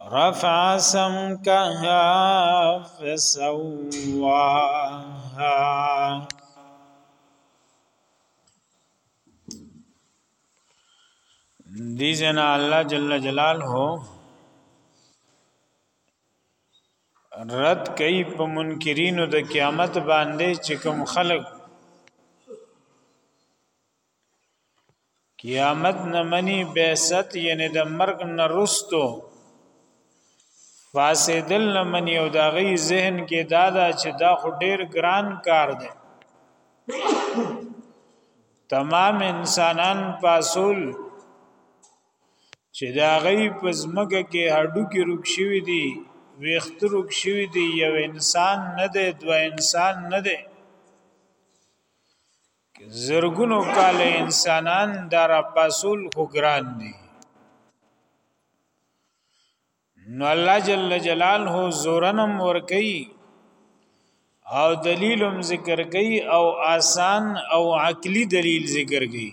رفع سمكها فسواها دي جنا الله جل جلاله رد کوي په منکرینو د قیامت باندې چې کوم خلک قیامت نه منی بعثت یعنی د مرګ نه رستو فاسدل نه منی او دا غي ذهن کې دا دا چې دا خو ډیر ګران کار دی تمام انسانان پاسول چې دا غي پزمکه کې هډو کې روک شوی دی ویخت روک شوی دی یو انسان نه دی دو انسان نه دی زرګونو کال انسانان دار پاسول خو ګران دي نو الله جل جلاله زورنم ور کوي او دلیلم ذکر کوي او آسان او عقلی دلیل ذکر کوي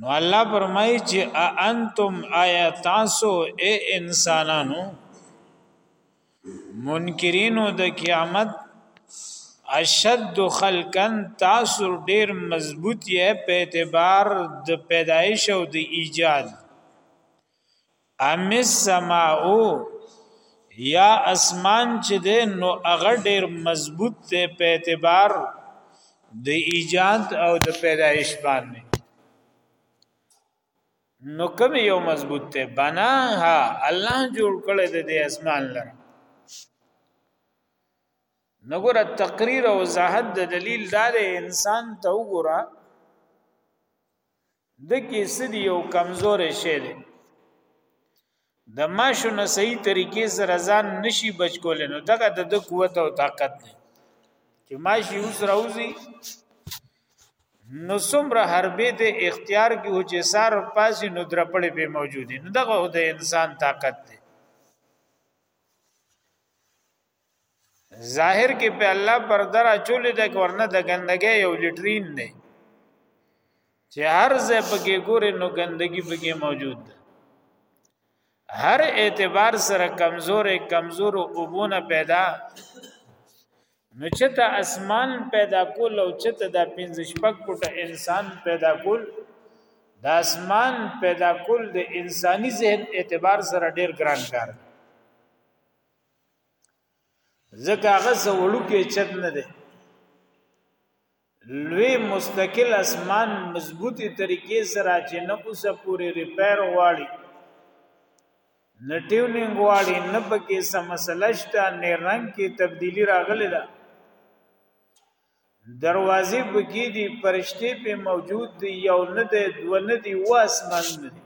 نو الله فرمای چې انتم آیا تاسو اے انسانانو منکرینو د قیامت اشد خلقن تاسو ډیر مضبوط یې په اعتبار د پیدایش او د ایجاد ام السماء یا اسمان چې ده نو هغه ډیر مضبوط ته په اعتبار د ایجاد او د پیدایش باندې نو کوم یو مضبوط ته بنا ها الله جوړ کړی د اسمان لره نګور تقریر او زهد د دلیل دار انسان ته وګوره د کې سدي یو کمزور شی دی د ماشو نه صحیح طریقې سره ځان نشي بچ کول نو دغه د قوت او طاقت دی چې ماشي اوس راوځي نو څومره حربې ته اختیار کې هو چې سار پاسې نو درپړې به موجود نو دغه د انسان طاقت دی ظاهر کې په الله پردر اچولې ده ورنه د ګندګي یو لیټرین دی چې هر ځای پکې ګورې نو ګندګي پکې موجود ده هر اعتبار سره کمزورې کمزور اوبونه پیدا نو چې ته اسمان پیدا کول او چې ته د پنځه شپږ پټه انسان پیدا کول د اسمان پیدا کول د انساني ذهن اعتبار سره ډیر ګران کار دی ځکه هغه زوړو کې چت نه دی لوی مستقل اسمان مضبوطی طریقې سره چې نه اوسه پوری ریپیر غواړي نه ټیونینګ غواړي نه پکې سم مسله شته نه رنگ کې تبدیلی راغلی ده دروازې پکې دي پرشته په موجود دي یو نه دی دو نه دی و اسمان نه دی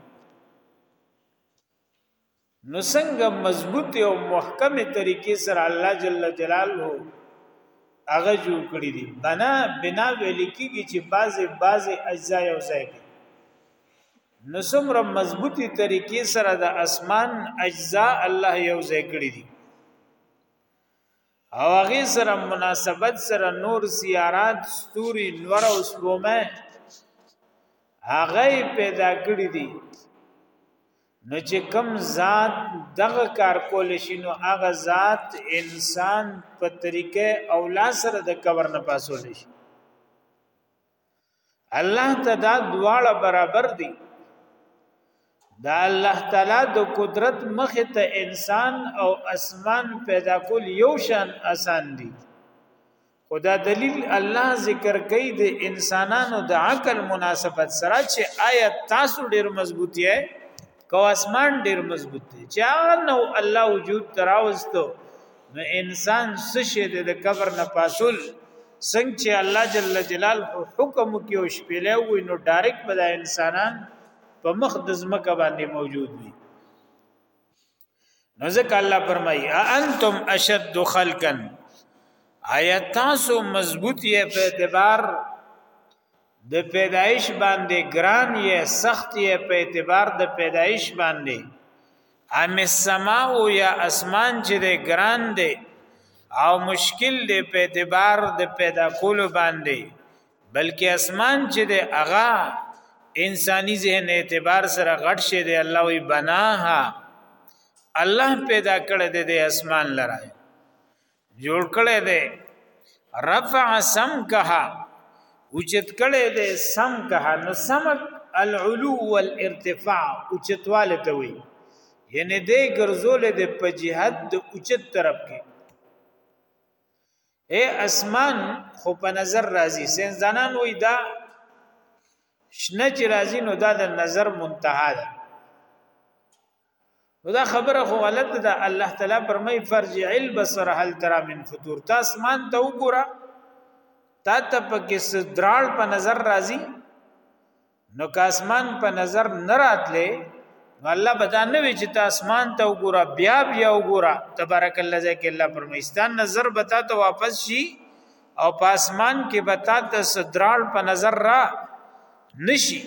نو څنګه مضبوطه او محکمه طریقې سره الله جل جلاله هغه جوړ کړی دی بنا بنا ویل کیږي چې بعضې بعضې اجزا یو ځای کې نو څومره مضبوطی طریقې سره د اسمان اجزا الله یو ځای کړی دي او هغه سره مناسبت سره نور سیارات ستوري نور او سپومه هغه پیدا کړی دي نو چې کم ذات دغه کار کول شي نو هغه ذات انسان په طریقې اولا سره د کور نه پاسول شي الله ته دا دواړه برابر دي دا الله تعالی د قدرت مخ ته انسان او اسمان پیدا کول یو شان آسان دي خدا دلیل الله ذکر کوي د انسانانو د عقل مناسبت سره چې آیا تاسو ډیر مضبوطی کو اسمان ډیر مضبوط دی چې هغه نو الله وجود تراوستو نو انسان سشه د قبر نه پاسول څنګه چې الله جل جلال حکم کې او شپېلې وي نو ډایرک به انسانان په مخ د زمکه باندې موجود وي نو ځکه الله فرمایي انتم اشد خلقا آیا تاسو مضبوط یې په اعتبار د پیدایش باندې ګران یې سخت یې په اعتبار د پیدایش باندې ام السما او یا اسمان چې د ګران دی او مشکل دی په اعتبار د پیدا کولو باندې بلکې اسمان چې د اغا انساني ذهن اعتبار سره غټ شي دی الله وی بناها الله پیدا کړی دی د اسمان لره جوړ کړی دی رفع سم کها اوچت کړی دی سم کها نو سمک العلو والارتفاع اوچتواله ته وی یعنی دې ګرځول د په جهاد د اوچت طرف کې اے اسمان خو په نظر راځي سین زنان وې دا شنه چې راځي نو دا د نظر منتها ده نو دا خبره خو غلط ده الله تعالی پرمای فرجع البصر هل ترى من فطور تا اسمان ته وګوره تا ته پکې سدرال په نظر راځي نو که اسمان په نظر نه راتلې نو الله بدا نه وی چې ته اسمان ته وګوره بیا بیا وګوره تبارک الله ذکر الله پرمستان نظر بتا ته واپس شي او په اسمان کې بتا ته صدرال په نظر را نشي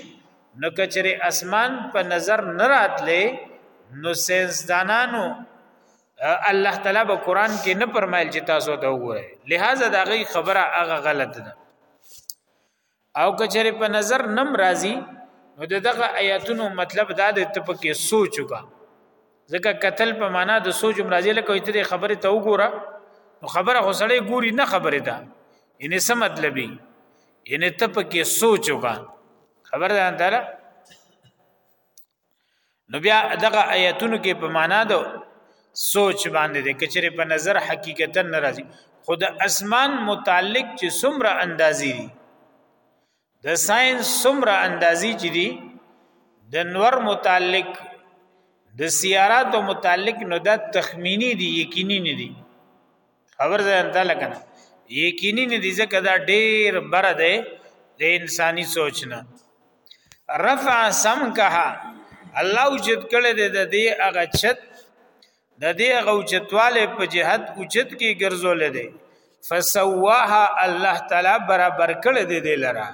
نو کچره اسمان په نظر نه راتلې نو سینس دانانو الله تعالی په قران کې نه پرمایل چې تاسو ته وګوره لہذا دا غي خبره هغه غلط ده او کچره په نظر نم راضی نو دغه آیاتونو مطلب دا د ته په کې سوچ وکا ځکه قتل په معنا د سوچ مرضی لکه ته خبره ته وګوره نو خبره خو سړی ګوري نه خبره ده یعنی څه مطلب یعنی ته په کې سوچ وکا خبره ده نو بیا دغه آیاتونو کې په معنا دو سوچ باندې د کچره په نظر حقیقتا ناراضي خود اسمان متعلق چې څومره اندازې دي د ساينس څومره اندازې چې دي د نور متعلق د سیاراتو متعلق نو دا تخمینی دي یقیني نه دي خبر ځان ته لکنه یقیني نه دي ځکه دا ډیر بر دی د انساني سوچ نه رفع سم کها الله وجد کړه د دې هغه چت د دې هغه چتواله په جهت اوچت کې ګرځول دي فسواها الله تعالی برابر کړه دې دې لرا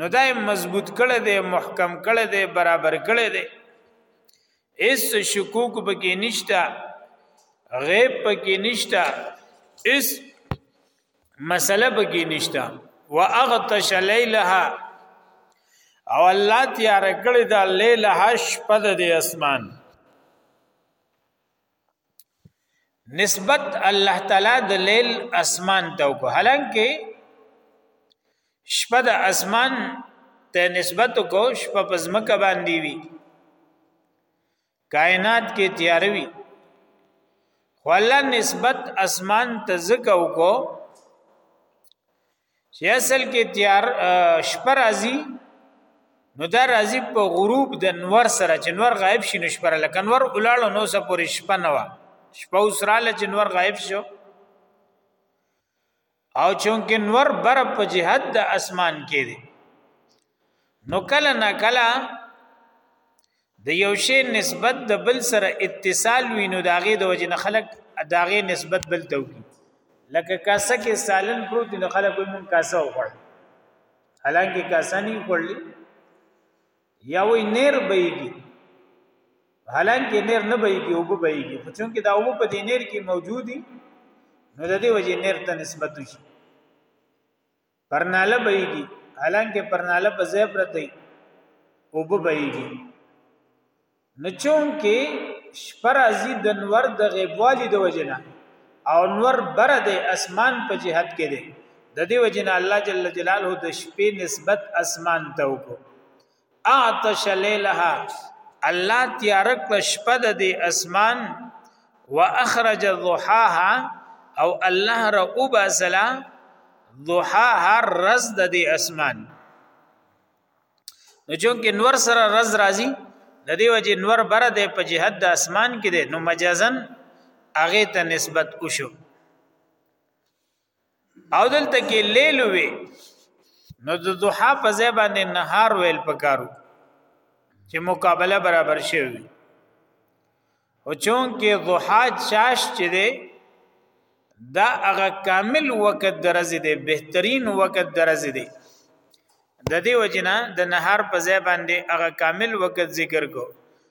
نو دا مضبوط کړي دي محکم کړي دي برابر کړي دي اس شکوک پکې نشتا غیب پکې نشتا اس مسله پکې نشتا واغتش ليلها او الله تیار کړی دا لیلها شپه د اسمان نسبت الله تعالی د لیل اسمان ته کو حالانکه شپه د اسمان ته نسبت کو شپه پزمکه باندې وی کائنات کې تیاروي خو الله نسبت اسمان ته زکو کو چې اصل کې تیار شپه راځي نو دا راځي په غروب د نور سره چې نور غایب شي نو شپه لکه نور ولاړو نو سه پورې شپه نه و شپه وسراله چې نور غایب شو او چونکه نور بر په جهت د اسمان کې دی نو کله نه کله د یو شی نسبت د بل سره اتصال وینو داغه د وجه نه خلق داغه نسبت بل ته وکي لکه کاسه کې سالن پروت نه خلق وي مون کاسه وخړ حالانکه کاسه نه خړلې یا وی نیر بېږي حالانکه نیر نه بېږي او به بېږي خو چونکه دا او په دې نیر کې موجودي نو د دې وجه نیر ته نسبت شي پرناله بهيږي حالانکه پرناله په ځای پرته او به بهيږي نو چون کې شپر ازي د نور د غیبوالي د وجنه او نور بر د اسمان په جهت کې دی د دې وجنه الله جل جلاله د شپې نسبت اسمان ته وکړو اعطش ليلها الله تیار کړ شپه د دې اسمان واخرج ضحاها او الله را وباسلا ضحاها رز د دې اسمان نو چونکه نور سره رز راځي د دې وجه نور بره د په جهاد د اسمان کې ده نو مجازن اغه ته نسبت وشو او دلته کې لیل وی نو د دوحا په ځای باندې نهار ویل پکارو چې مقابله برابر شي او چون کې دوحا چاش چې دی دا هغه کامل وخت درځي دی بهترین وخت درځي دی د دې وجنه د نهار په ځای باندې هغه کامل وخت ذکر کو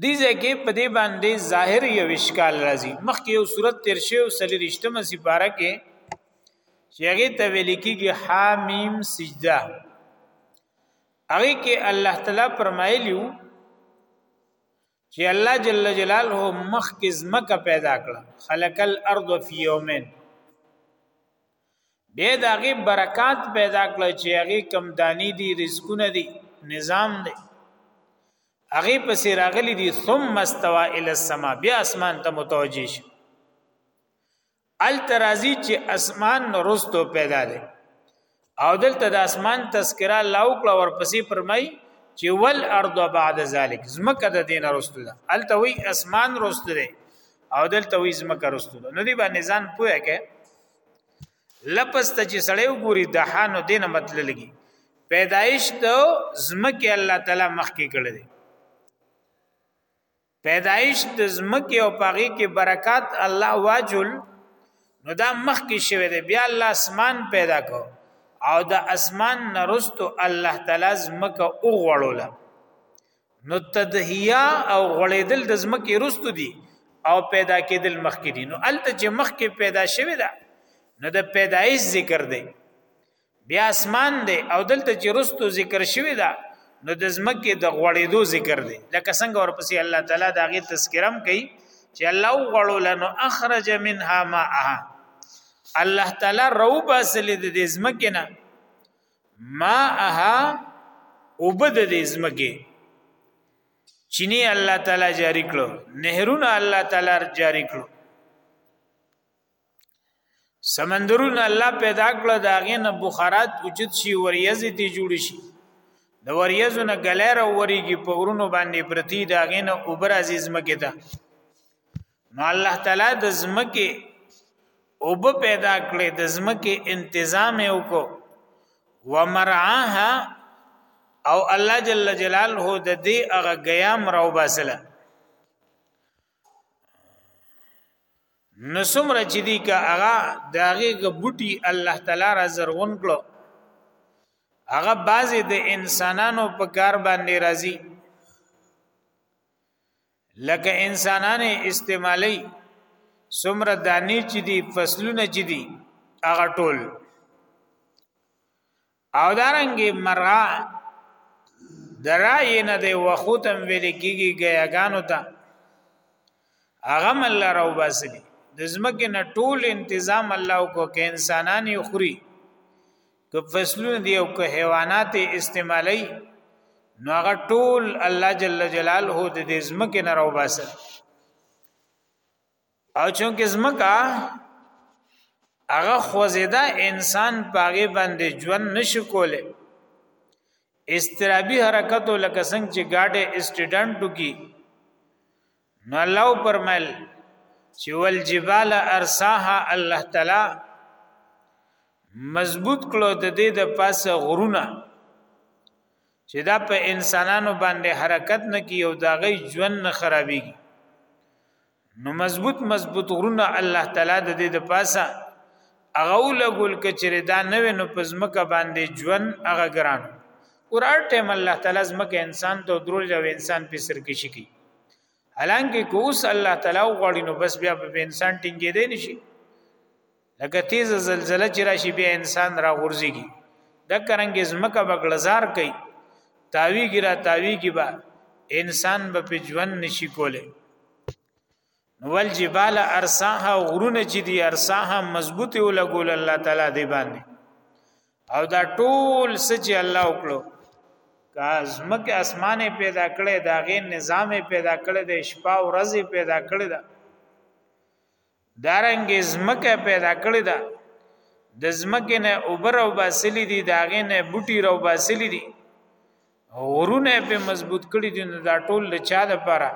دې ځکه په دې باندې ظاهر یو اشکال راځي مخکې یو صورت تیر شی او سلی رښتمه سي بارا کې چې هغه ته ویل کېږي حامیم سجده هغه کې الله تعالی فرمایلیو چې الله جل جلاله مخ کې زمکه پیدا کړه خلق الارض فی یومین به د هغه برکات پیدا کړ چې هغه کم دانی دي رزقونه دي نظام دی هغه پسې راغلي دي ثم استوى الى السما بیا اسمان ته متوجه شي الترازی چې اسمان نورستو پیدا دی او دلته د اسمان تذکرہ لاو کړه ورپسې فرمای چې ول ارض بعد ذلک زمکه د دین رستو ده الته وی اسمان رستو ده او دلته وی زمکه رستو ده نو دی باندې ځان پوهه کې لپس ته چې سړی وګوري د حانو دینه مطلب لګي پیدایش ته زمکه الله تعالی مخ کې کړل دي پیدایش د زمکه او پاغي کې برکات الله واجل نو دا مخ کې شوی دی بیا الله اسمان پیدا کو او د اسمان نرستو الله تعالی زمکه او غړوله نو تدهیا او غړیدل د زمکه رستو دي او پیدا کېدل مخکې دي نو الته چې مخکې پیدا شوی دا نو د پیدایش ذکر دی بیا اسمان دی او دلته چې رستو ذکر شوی دا نو د زمکه د غړیدو ذکر دی لکه څنګه ورپسې الله تعالی دا غي تذکرم کوي چې الله غړو لنو اخرج منها ماءها الله تعالی روبا سلی د زمکه نه ما اها وبد دې زمکه چینه الله تعالی جاری کړو نهرونه الله تعالی جاری کړو سمندرونه الله پیدا کړو دا غینه بخارات وجود شي وریځې دي جوړ شي د وریځو نه غلیر وریږي په ورونو باندې پرتی دا غینه اوبر عزیز مکه ده نو الله تعالی د زمکه او به پیدا کړې د زمکه انتظام یو کو ومرعاها او الله جل جلاله د دې هغه غیام راو باسله نسم رچې دي کا هغه داغه غبوټي الله تعالی را زرغون کړو هغه بعضې د انسانانو په کار باندې راځي لکه انسانان استعمالي سمره دانی چې دی فصلونه چې دی هغه ټول او دارنګي مرغا درای نه دی وختم ویل کیږي ګیاګانو ته هغه مل راو باسلی د زمکه نه ټول تنظیم الله کو کې انسانانی خوري که فصلونه دی او که حیوانات استعمالی نو هغه ټول الله جل جلاله د دې زمکه نه راو باسه او چونکه زمکه هغه خوځیدا انسان پاغه باندې ژوند نشو کوله استرابی حرکت لکه څنګه چې گاډه اسټډنټو کی نو الله پرمل چې والجبال ارساها الله تعالی مضبوط کړو د دې د پاسه غرونه چې دا په انسانانو باندې حرکت نه کوي او دا غي ژوند نه خرابيږي نو مضبوط مضبوط غرونه الله تعالی د دې د پاسه هغه ولګول کچره دا نه وینو په زمکه باندې ژوند هغه ګران اور هر ټیم الله تعالی زمکه انسان ته درول او انسان په سر کې شي کی حالانکه کوس الله تعالی غوړي نو بس بیا په انسان ټینګې دی نشي لکه تیز زلزلہ چې راشي بیا انسان را غورځيږي د کرنګ زمکه بغلزار کوي تاویږي را تاویږي با انسان به په ژوند نشي کوله نوال جبال ارساها غرونه چې دی ارساها مضبوطه ولګول الله تعالی دی باندې او دا ټول سچ الله وکړو کازمکه اسمانه پیدا کړي دا غي نظام پیدا کړي د شپه او ورځ پیدا کړي دا دارنګ زمکه پیدا کړي دا د زمکه نه اوبر او باسلی دي دا غي نه بوټي رو باسلی دي ورونه په مضبوط کړی دي نو دا ټول د چا د پاره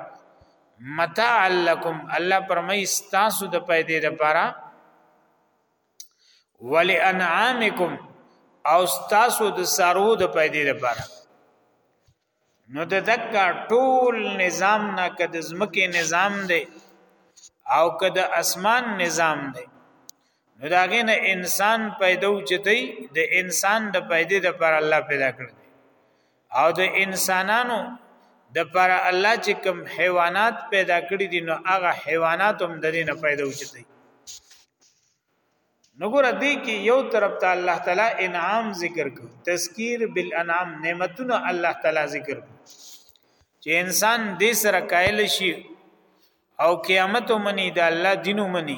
متاع لکم الله پرمای تاسو د پیدې د پاره ولانعامکم او تاسو د سارو د پیدې د پاره نو د دکا ټول نظام نه کده زمکه نظام دی او کده اسمان نظام دی نو داګه نه انسان پیدا وچتای د انسان د پیدا د پر الله پیدا کړ او د انسانانو د پر الله چې کوم حیوانات پیدا کړی دي نو هغه حیوانات هم د دې نه پیدا وچتای نو ګور دې کې یو طرف ته الله تعالی انعام ذکر کو تذکیر بالانعام نعمتونه الله تعالی ذکر کو چې انسان دې سره کایل شي او قیامت ومني د الله دین ومني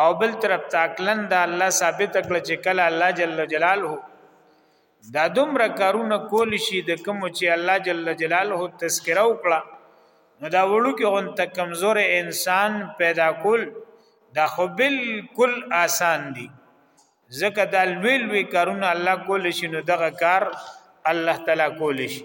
او بل طرف تاکلن د الله ثابت کړ چې کله الله جل جلاله دا دومره کارونه کول شي د کوم چې الله جل جلاله تذکره وکړه نو دا وړو کې غون ته کمزور انسان پیدا کول دا خو بالکل آسان دي ځکه دا لوی لوی کارونه الله کول شي نو دغه کار الله تعالی کول شي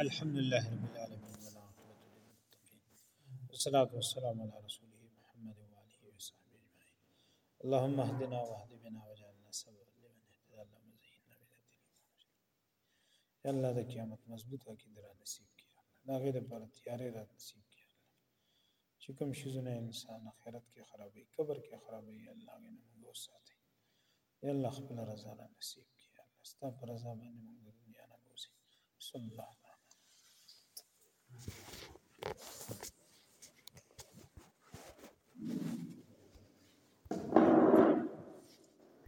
الحمد لله رب العالمين والعاقبة للمتقين والصلاة والسلام على رسوله محمد وآله وصحبه أجمعين اللهم اهدنا واهد بنا وجعلنا سببا لمن اهتدى اللهم زينا بهدي يا الله د قیامت مضبوط عقید را نصیب کړي دا غیر پر تیارې را نصیب کړي چې کوم شي زنه انسان آخرت کې خرابې قبر کې خرابې الله غنه موږ ساتي یا الله خپل رضا را نصیب کړي یا الله ستا پر رضا باندې موږ د دنیا نه بوزي صلی الله علیه